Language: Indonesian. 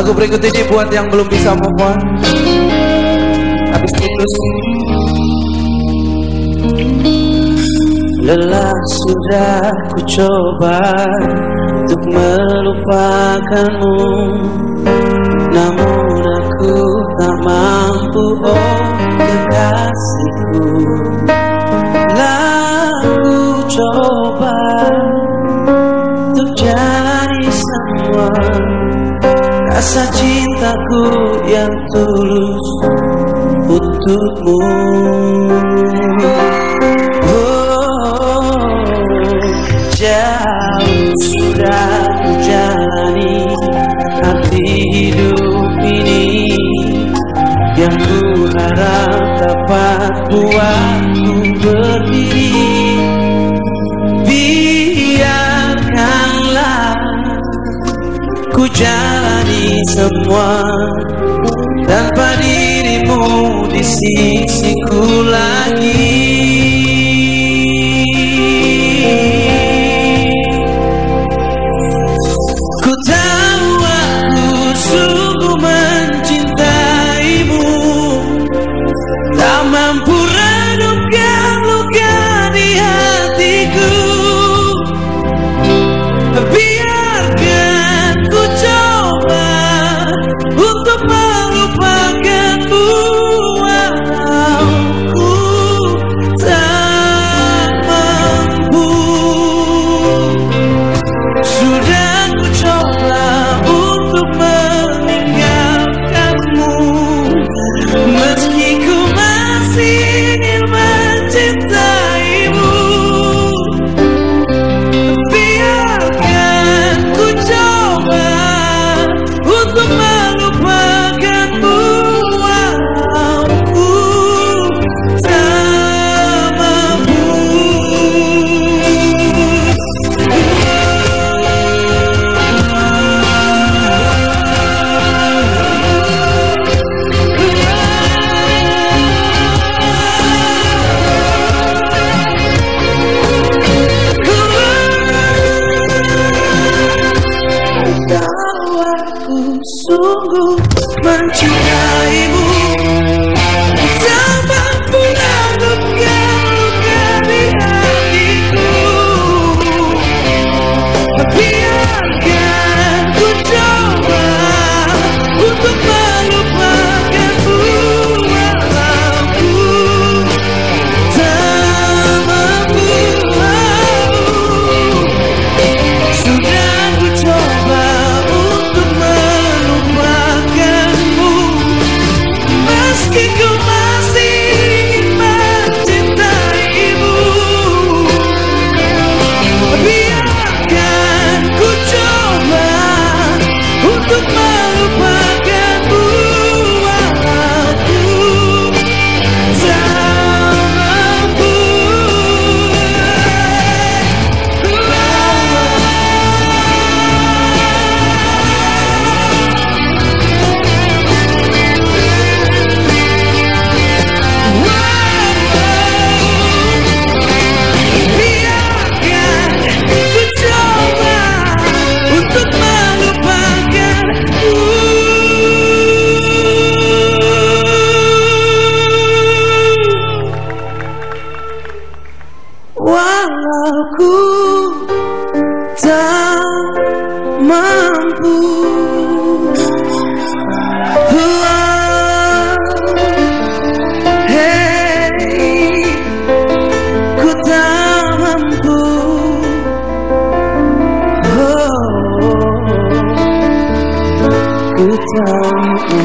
Lagu berikut ini buat yang belum bisa move on. Habis putus Lelah sudah ku coba Untuk melupakanmu. Namun aku tak mampu Oh kekasihku Lagu coba Untuk jadi semua Rasa cintaku yang tulus untukmu. Oh, jauh sudah ku jalani arti hidup ini Yang ku harap dapat buatku berdiri. Biarkanlah ku jalani semua tanpa dirimu di sisiku mentira Walau ku tak mampu Hey, ku tak mampu. Oh, Ku tak mampu